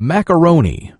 macaroni.